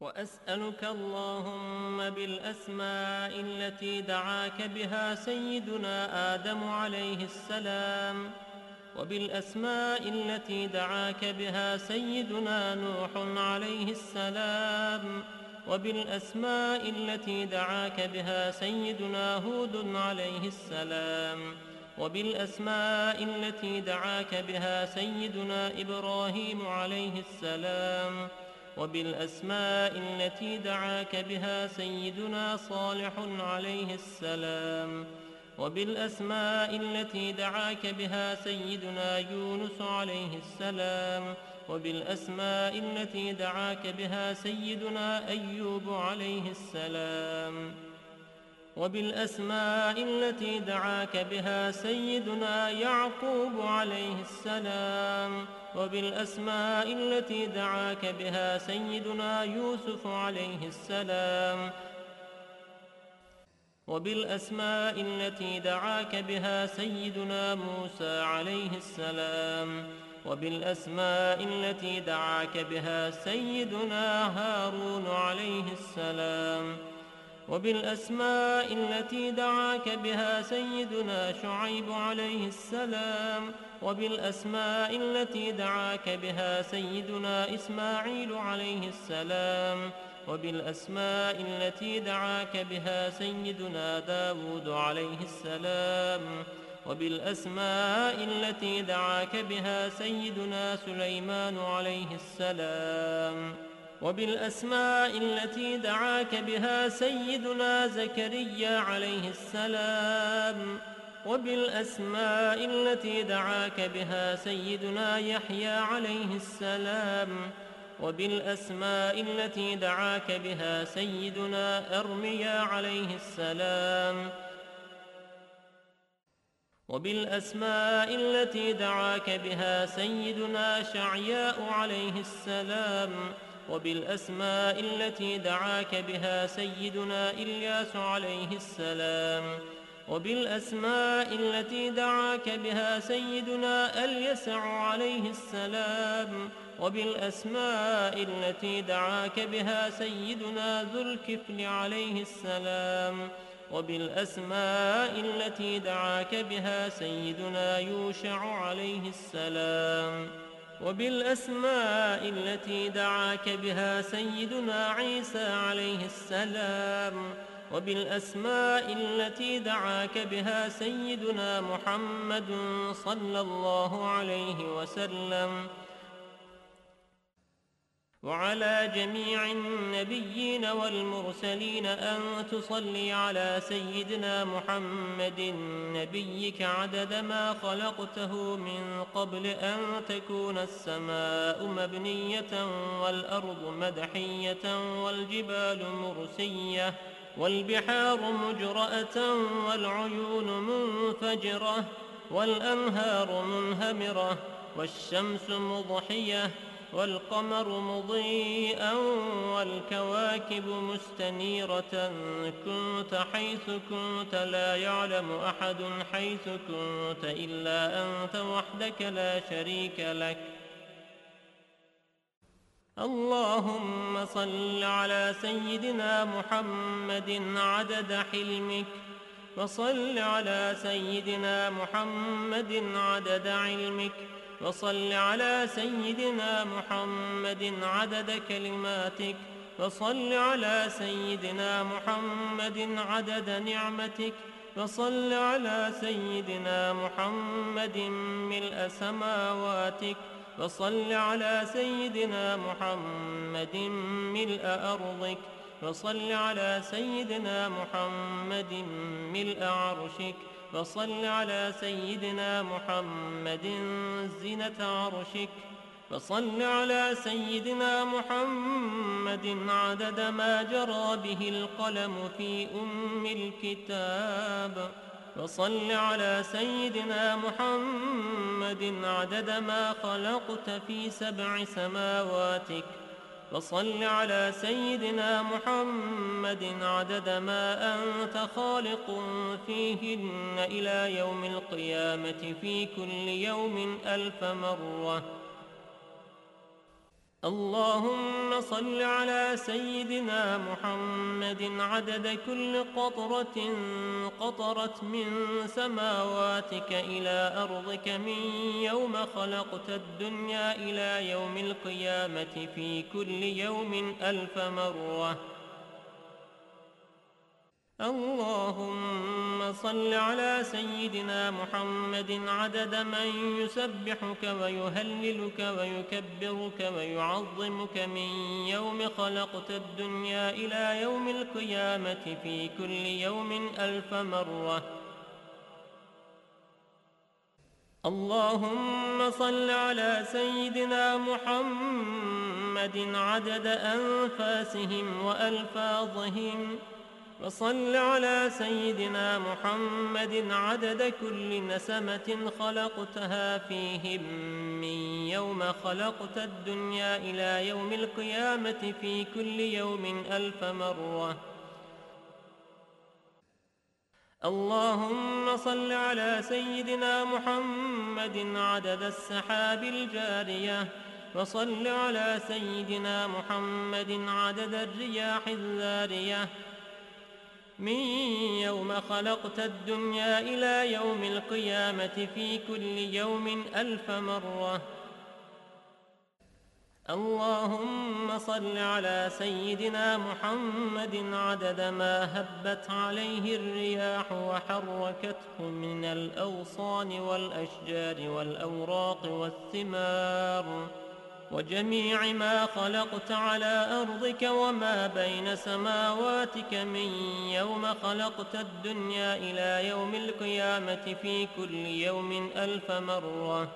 وأسألك اللهم بالأسماء التي دعاك بها سيدنا آدم عليه السلام وبالأسماء التي دعاك بها سيدنا نوح عليه السلام وبالأسماء التي دعاك بها سيدنا هود عليه السلام وبالأسماء التي دعاك بها سيدنا إبراهيم عليه السلام وبالأسماء التي دعاك بها سيدنا صالح عليه السلام. وبالأسماء التي دعاك بها سيدنا يونس عليه السلام. وبالأسماء التي دعاك بها سيدنا أيوب عليه السلام. وبالأسماء التي دعاك بها سيدنا يعقوب عليه السلام وبالأسماء التي دعاك بها سيدنا يوسف عليه السلام وبالأسماء التي دعاك بها سيدنا موسى عليه السلام وبالأسماء التي دعاك بها سيدنا هارون عليه السلام. وبالأسماء التي دعاك بها سيدنا شعيب عليه السلام وبالأسماء التي دعاك بها سيدنا إسماعيل عليه السلام وبالأسماء التي دعاك بها سيدنا داود عليه السلام وبالأسماء التي دعاك بها سيدنا سليمان عليه السلام. وبالأسماء التي دعاك بها سيدنا زكريا عليه السلام وبالأسماء التي دعاك بها سيدنا يحيى عليه السلام وبالأسماء التي دعاك بها سيدنا أرميا عليه السلام. وبالأسماء التي دعاك بها سيدنا شعياء عليه السلام وبالأسماء التي دعاك بها سيدنا إلياس عليه السلام وبالأسماء التي دعاك بها سيدنا اليسع عليه السلام وبالأسماء التي دعاك بها سيدنا ذو الكفل عليه السلام وبالأسماء التي دعاك بها سيدنا يوشع عليه السلام. وبالأسماء التي دعاك بها سيدنا عيسى عليه السلام وبالأسماء التي دعاك بها سيدنا محمد صلى الله عليه وسلم. وعلى جميع النبيين والمرسلين أن تصلي على سيدنا محمد نبيك عدد ما خلقته من قبل أن تكون السماء مبنية والأرض مدحية والجبال مرسية والبحار مجرأة والعيون منفجرة والأنهار منهمرة والشمس مضحية والقمر مضيئا والكواكب مستنيرة. كنت حيث كنت لا يعلم أحد حيث كنت إلا أنت وحدك لا شريك لك. اللهم صل على سيدنا محمد عدد حلمك وصل على سيدنا محمد عدد علمك. وصل على سيدنا محمد عدد كلماتك. وصل على سيدنا محمد عدد نعمتك. وصل على سيدنا محمد ملء سماواتك. وصل على سيدنا محمد ملء أرضك. وصل على سيدنا محمد ملء عرشك. وصل على سيدنا محمد زنة عرشك. وصل على سيدنا محمد عدد ما جرى به القلم في أم الكتاب. وصل على سيدنا محمد عدد ما خلقت في سبع سماواتك. وصل على سيدنا محمد عدد ما أنت خالق فيهن إلى يوم القيامة في كل يوم ألف مرة. اللهم صل على سيدنا محمد عدد كل قطرة قطرت من سماواتك إلى أرضك من يوم خلقت الدنيا إلى يوم القيامة في كل يوم ألف مرة. اللهم صل على سيدنا محمد عدد من يسبحك ويهللك ويكبرك ويعظمك من يوم خلقت الدنيا إلى يوم القيامة في كل يوم ألف مرة. اللهم صل على سيدنا محمد عدد أنفاسهم وألفاظهم. وصل على سيدنا محمد عدد كل نسمة خلقتها فيهم من يوم خلقت الدنيا إلى يوم القيامة في كل يوم ألف مرة. اللهم صل على سيدنا محمد عدد السحاب الجارية وصل على سيدنا محمد عدد الرياح الذارية من يوم خلقت الدنيا إلى يوم القيامة في كل يوم ألف مرة. اللهم صل على سيدنا محمد عدد ما هبت عليه الرياح وحركته من الأوصان والأشجار والأوراق والثمار. وجميع ما خلقت على أرضك وما بين سماواتك من يوم خلقت الدنيا إلى يوم القيامة في كل يوم ألف مرة.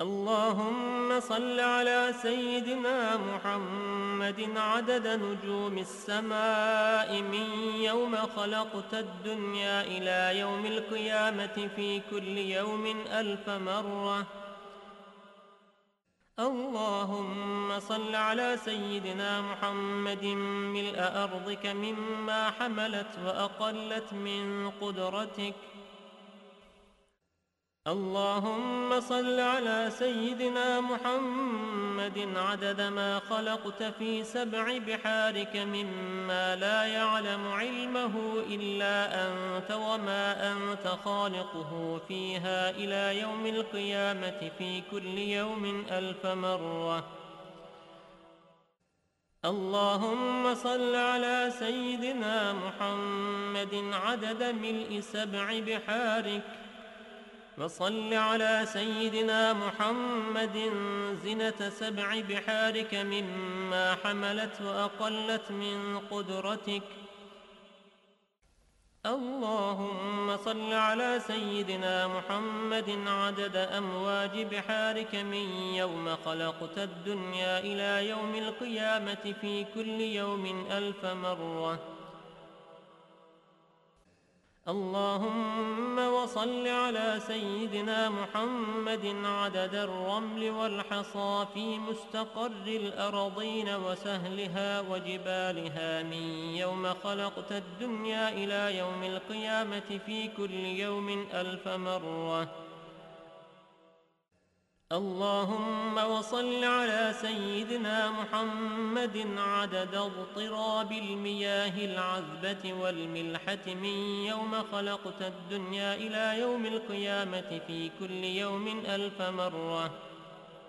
اللهم صل على سيدنا محمد عدد نجوم السماء من يوم خلقت الدنيا إلى يوم القيامة في كل يوم ألف مرة. اللهم صل على سيدنا محمد ملء أرضك مما حملت وأقلت من قدرتك. اللهم صل على سيدنا محمد عدد ما خلقت في سبع بحارك مما لا يعلم علمه إلا أنت وما أنت خالقه فيها إلى يوم القيامة في كل يوم ألف مرة. اللهم صل على سيدنا محمد عدد ملء سبع بحارك وصل على سيدنا محمد زنة سبع بحارك مما حملت وأقلت من قدرتك. اللهم صل على سيدنا محمد عدد أمواج بحارك من يوم خلقت الدنيا إلى يوم القيامة في كل يوم ألف مرة. اللهم وصل على سيدنا محمد عدد الرمل والحصى في مستقر الأرضين وسهلها وجبالها من يوم خلقت الدنيا إلى يوم القيامة في كل يوم ألف مرة. اللهم وصل على سيدنا محمد عدد اضطراب المياه العذبة والملحة من يوم خلقت الدنيا إلى يوم القيامة في كل يوم ألف مرة.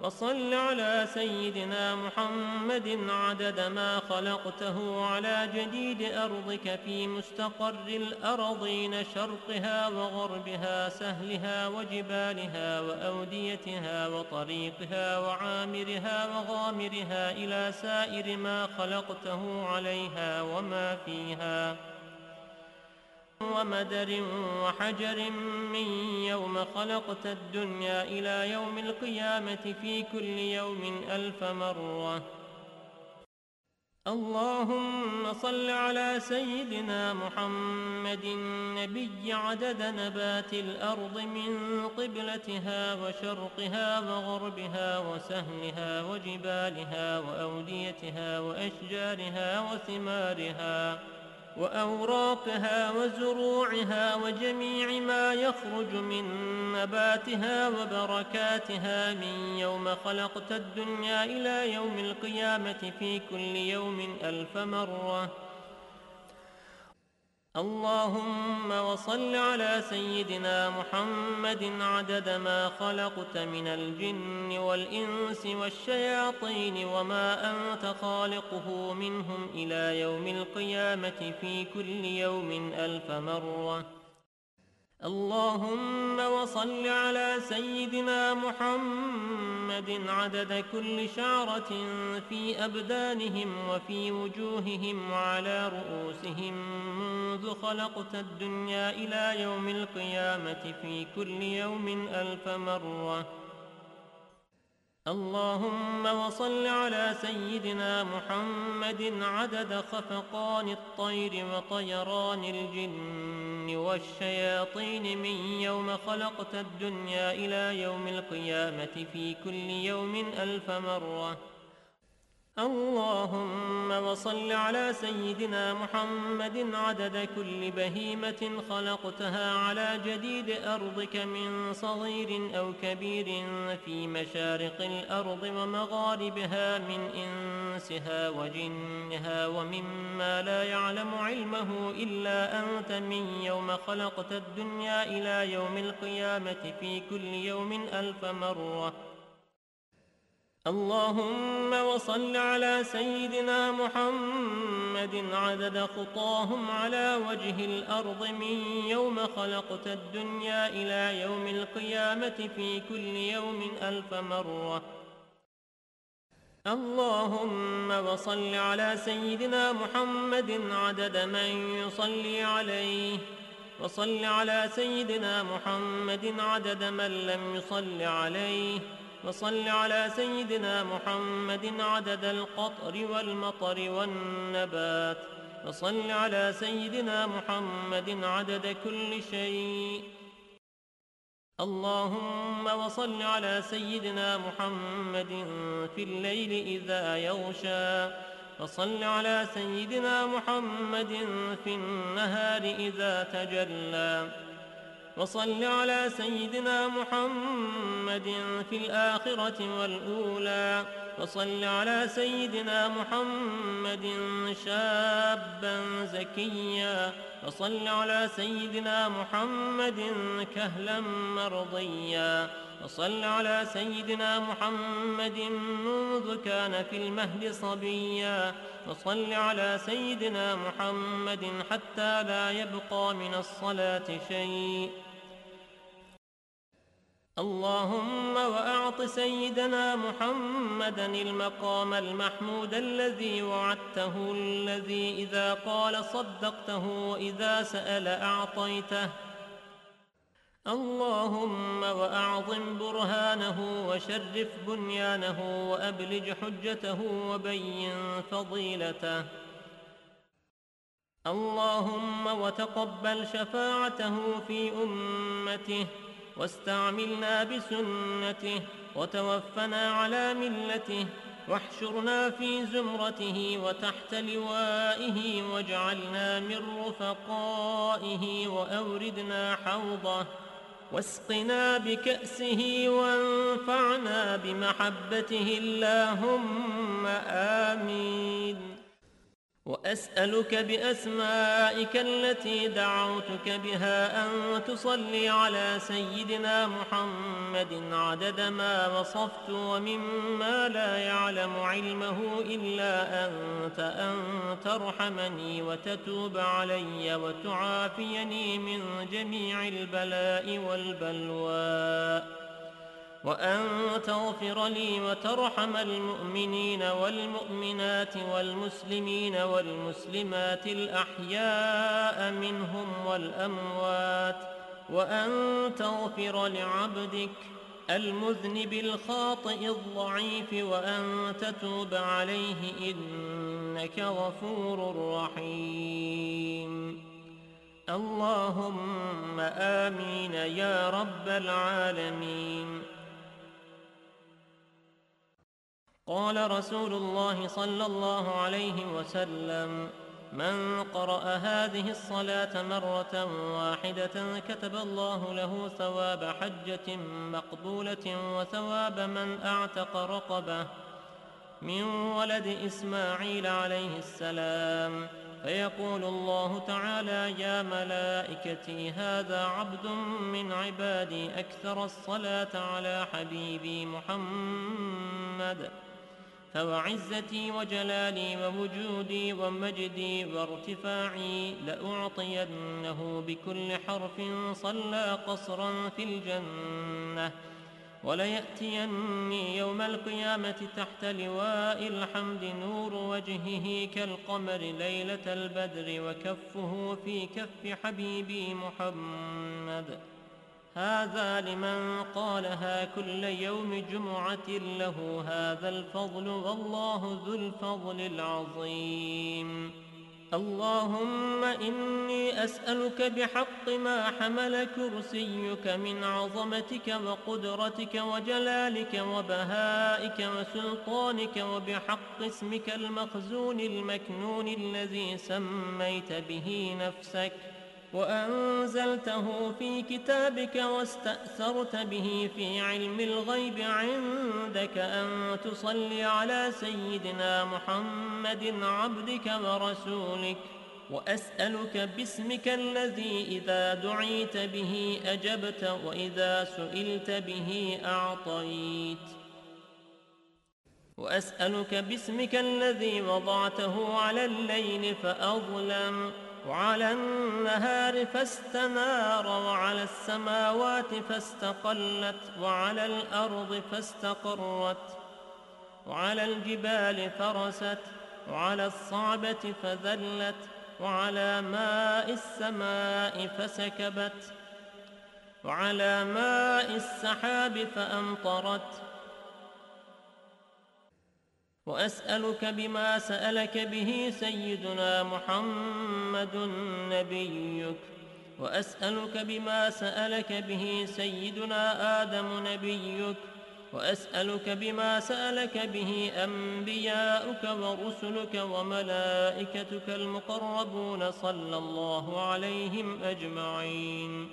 وصل على سيدنا محمد عدد ما خلقته على جديد أرضك في مستقر الأرضين شرقها وغربها سهلها وجبالها وأوديتها وطريقها وعامرها وغامرها إلى سائر ما خلقته عليها وما فيها ومدر وحجر من يوم خلقت الدنيا إلى يوم القيامة في كل يوم ألف مرة. اللهم صل على سيدنا محمد النبي عدد نبات الأرض من قبلتها وشرقها وغربها وسهلها وجبالها وأوديتها وأشجارها وثمارها. وأوراقها وزروعها وجميع ما يخرج من نباتها وبركاتها من يوم خلقت الدنيا إلى يوم القيامة في كل يوم ألف مرة. اللهم وصل على سيدنا محمد عدد ما خلقت من الجن والإنس والشياطين وما أنت خالقه منهم إلى يوم القيامة في كل يوم ألف مرة. اللهم وصل على سيدنا محمد عدد كل شعرة في أبدانهم وفي وجوههم وعلى رؤوسهم منذ خلقت الدنيا إلى يوم القيامة في كل يوم ألف مرة. اللهم وصل على سيدنا محمد عدد خفقان الطير وطيران الجن والشياطين من يوم خلقت الدنيا إلى يوم القيامة في كل يوم ألف مرة. اللهم وصل على سيدنا محمد عدد كل بهيمة خلقتها على جديد أرضك من صغير أو كبير في مشارق الأرض ومغاربها من إنسها وجنها ومما لا يعلم علمه إلا أنت من يوم خلقت الدنيا إلى يوم القيامة في كل يوم ألف مرة اللهم وصل على سيدنا محمد عدد خطاهم على وجه الأرض من يوم خلقت الدنيا إلى يوم القيامة في كل يوم ألف مرة. اللهم وصل على سيدنا محمد عدد من يصلي عليه. وصل على سيدنا محمد عدد من لم يصل عليه. وصل على سيدنا محمد عدد القطر والمطر والنبات. وصل على سيدنا محمد عدد كل شيء. اللهم وصل على سيدنا محمد في الليل إذا يغشى. وصل على سيدنا محمد في النهار إذا تجلى. وصل على سيدنا محمد في الآخرة والأولى. وصل على سيدنا محمد شابا زكيا. وصل على سيدنا محمد كهلا مرضيا. وصل على سيدنا محمد منذ كان في المهد صبيا. وصل على سيدنا محمد حتى لا يبقى من الصلاة شيء. اللهم وأعط سيدنا محمدا المقام المحمود الذي وعدته الذي إذا قال صدقته وإذا سأل أعطيته. اللهم وأعظم برهانه وشرف بنيانه وأبلج حجته وبين فضيلته. اللهم وتقبل شفاعته في أمته. واستعملنا بسنته وتوفنا على ملته واحشرنا في زمرته وتحت لوائه واجعلنا من رفقائه وأوردنا حوضه واسقنا بكأسه وانفعنا بمحبته اللهم آمين. وأسألك بأسمائك التي دعوتك بها أن تصلي على سيدنا محمد عدد ما وصفت ومما لا يعلم علمه إلا أنت أن ترحمني وتتوب علي وتعافيني من جميع البلاء والبلوى وأن تغفر لي وترحم المؤمنين والمؤمنات والمسلمين والمسلمات الأحياء منهم والأموات وأن تغفر لعبدك المذنب الخاطئ الضعيف وأن تتوب عليه إنك غفور رحيم. اللهم آمين يا رب العالمين. قال رسول الله صلى الله عليه وسلم من قرأ هذه الصلاة مرة واحدة كتب الله له ثواب حجة مقبولة وثواب من أعتق رقبة من ولد إسماعيل عليه السلام. فيقول الله تعالى يا ملائكتي هذا عبد من عبادي أكثر الصلاة على حبيبي محمد فوعزتي وجلالي ووجودي ومجدي وارتفاعي لأعطينه بكل حرف صلى قصرا في الجنة. وليأتيني يوم القيامة تحت لواء الحمد نور وجهه كالقمر ليلة البدر وكفه في كف حبيبي محمد. هذا لمن قالها كل يوم جمعة له هذا الفضل والله ذو الفضل العظيم. اللهم إني أسألك بحق ما حمل كرسيك من عظمتك وقدرتك وجلالك وبهائك وسلطانك وبحق اسمك المخزون المكنون الذي سميت به نفسك. وأنزلته في كتابك واستأثرت به في علم الغيب عندك أن تصلي على سيدنا محمد عبدك ورسولك وأسألك باسمك الذي إذا دعيت به أجبت وإذا سئلت به أعطيت. وأسألك باسمك الذي وضعته على الليل فأظلم. وعلى النهار فاستنار وعلى السماوات فاستقلت وعلى الأرض فاستقرت وعلى الجبال فرست وعلى الصعبة فذلت وعلى ماء السماء فسكبت وعلى ماء السحاب فأمطرت وأسألك بما سألك به سيدنا محمد نبيك وأسألك بما سألك به سيدنا آدم نبيك. وأسألك بما سألك به أنبياؤك ورسلك وملائكتك المقربون صلى الله عليهم أجمعين.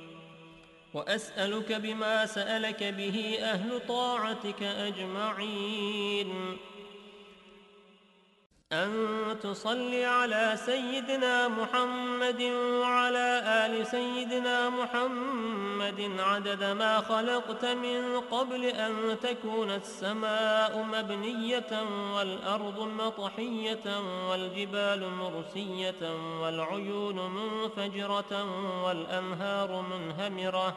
وأسألك بما سألك به أهل طاعتك أجمعين. أن تصلي على سيدنا محمد وعلى آل سيدنا محمد عدد ما خلقت من قبل أن تكون السماء مبنية والأرض مطحية والجبال مرسية والعيون منفجرة والأنهار منهمرة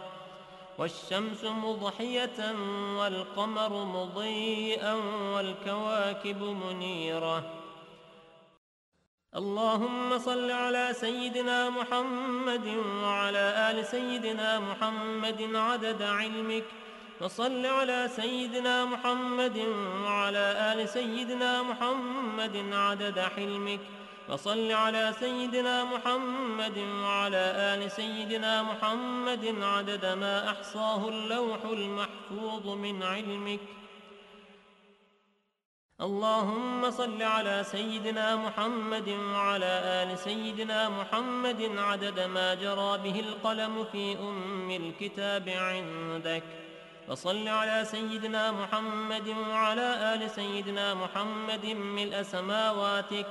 والشمس مضحية والقمر مضيئا والكواكب منيرة اللهم صل على سيدنا محمد وعلى آل سيدنا محمد عدد علمك. وصل على سيدنا محمد وعلى آل سيدنا محمد عدد حلمك. وصل على سيدنا محمد وعلى آل سيدنا محمد عدد ما أحصاه اللوح المحفوظ من علمك. اللهم صل على سيدنا محمد وعلى آل سيدنا محمد عدد ما جرى به القلم في أم الكتاب عندك. وصل على سيدنا محمد وعلى آل سيدنا محمد ملء سماواتك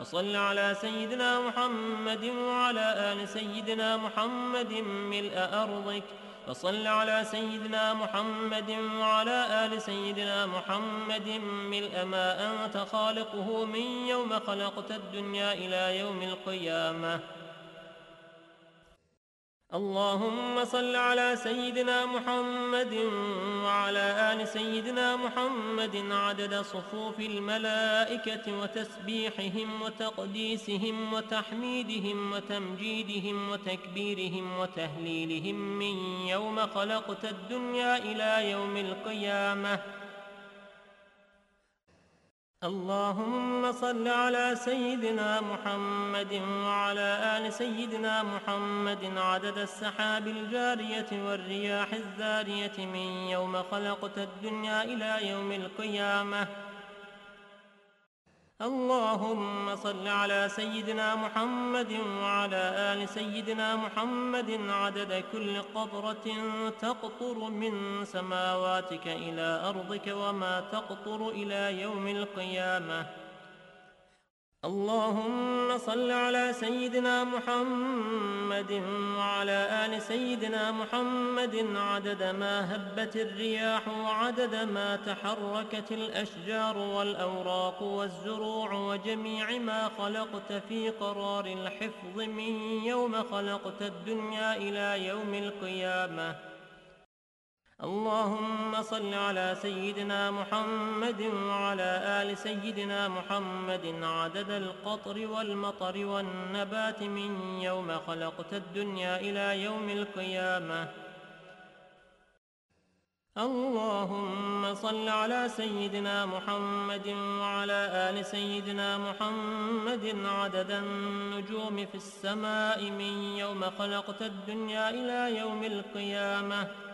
وصل على سيدنا محمد وعلى آل سيدنا محمد ملء أرضك وصل على سيدنا محمد وعلى آل سيدنا محمد ملء ما أنت خالقه من يوم خلقت الدنيا إلى يوم القيامة. اللهم صل على سيدنا محمد وعلى آل سيدنا محمد عدد صفوف الملائكة وتسبيحهم وتقديسهم وتحميدهم وتمجيدهم وتكبيرهم وتهليلهم من يوم خلقت الدنيا إلى يوم القيامة اللهم صل على سيدنا محمد وعلى آل سيدنا محمد عدد السحاب الجارية والرياح الذارية من يوم خلقت الدنيا إلى يوم القيامة. اللهم صل على سيدنا محمد وعلى آل سيدنا محمد عدد كل قطرة تقطر من سماواتك إلى أرضك وما تقطر إلى يوم القيامة. اللهم صل على سيدنا محمد وعلى آل سيدنا محمد عدد ما هبت الرياح وعدد ما تحركت الأشجار والأوراق والزروع وجميع ما خلقت في قرار الحفظ من يوم خلقت الدنيا إلى يوم القيامة. اللهم صل على سيدنا محمد وعلى آل سيدنا محمد عدد القطر والمطر والنبات من يوم خلقت الدنيا إلى يوم القيامة. اللهم صل على سيدنا محمد وعلى آل سيدنا محمد عدد النجوم في السماء من يوم خلقت الدنيا إلى يوم القيامة.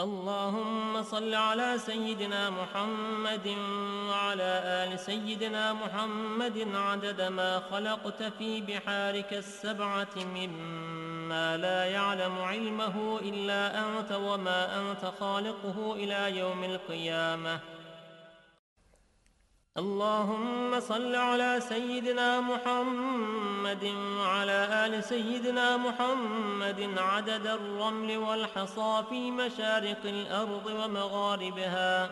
اللهم صل على سيدنا محمد وعلى آل سيدنا محمد عدد ما خلقت في بحارك السبعة مما لا يعلم علمه إلا أنت وما أنت خالقه إلى يوم القيامة. اللهم صل على سيدنا محمد وعلى آل سيدنا محمد عدد الرمل والحصى في مشارق الأرض ومغاربها.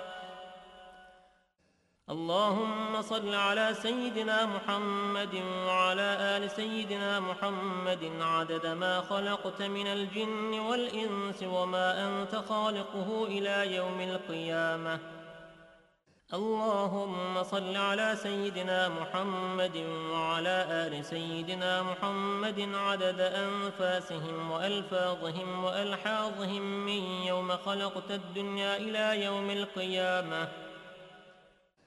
اللهم صل على سيدنا محمد وعلى آل سيدنا محمد عدد ما خلقت من الجن والإنس وما أنت خالقه إلى يوم القيامة. اللهم صل على سيدنا محمد وعلى آل سيدنا محمد عدد أنفاسهم وألفاظهم وألحاظهم من يوم خلقت الدنيا إلى يوم القيامة.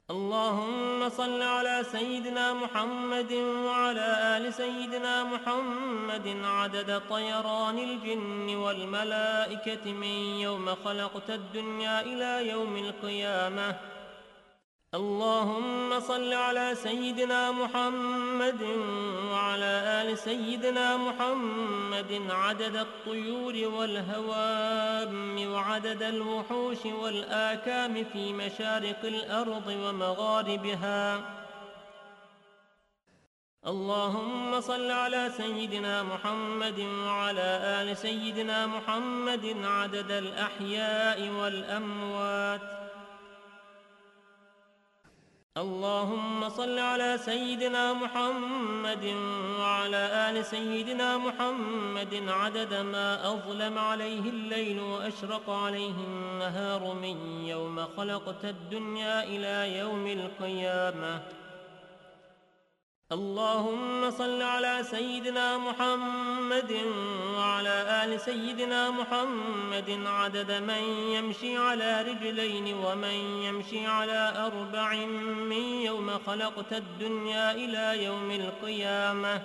اللهم صل على سيدنا محمد وعلى آل سيدنا محمد عدد طيران الجن والملائكة من يوم خلقت الدنيا إلى يوم القيامة. اللهم صل على سيدنا محمد وعلى آل سيدنا محمد عدد الطيور والهوام وعدد الوحوش والآكام في مشارق الأرض ومغاربها. اللهم صل على سيدنا محمد وعلى آل سيدنا محمد عدد الأحياء والأموات. اللهم صل على سيدنا محمد وعلى آل سيدنا محمد عدد ما أظلم عليه الليل وأشرق عليه النهار من يوم خلقت الدنيا إلى يوم القيامة. اللهم صل على سيدنا محمد وعلى آل سيدنا محمد عدد من يمشي على رجلين ومن يمشي على أربع من يوم خلقت الدنيا إلى يوم القيامة.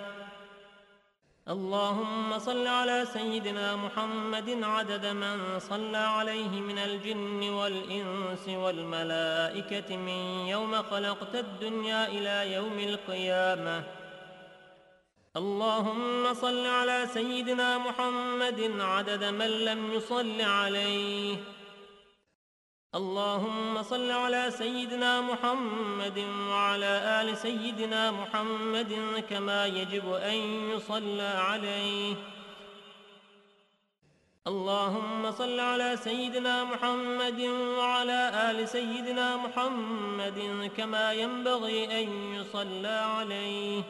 اللهم صل على سيدنا محمد عدد من صلى عليه من الجن والإنس والملائكة من يوم خلقت الدنيا إلى يوم القيامة. اللهم صل على سيدنا محمد عدد من لم يصل عليه. اللهم صل على سيدنا محمد وعلى آل سيدنا محمد كما يجب أن يصلى عليه. اللهم صل على سيدنا محمد وعلى آل سيدنا محمد كما ينبغي أن يصلى عليه.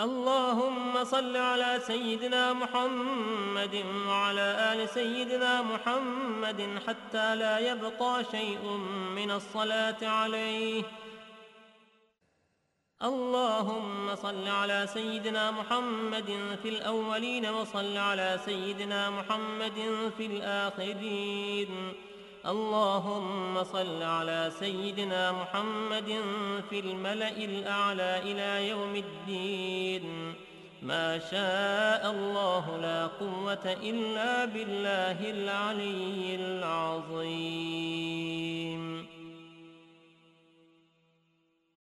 اللهم صل على سيدنا محمد وعلى آل سيدنا محمد حتى لا يبقى شيء من الصلاة عليه. اللهم صل على سيدنا محمد في الأولين وصل على سيدنا محمد في الآخرين. اللهم صل على سيدنا محمد في الملأ الأعلى إلى يوم الدين. ما شاء الله لا قوة إلا بالله العلي العظيم.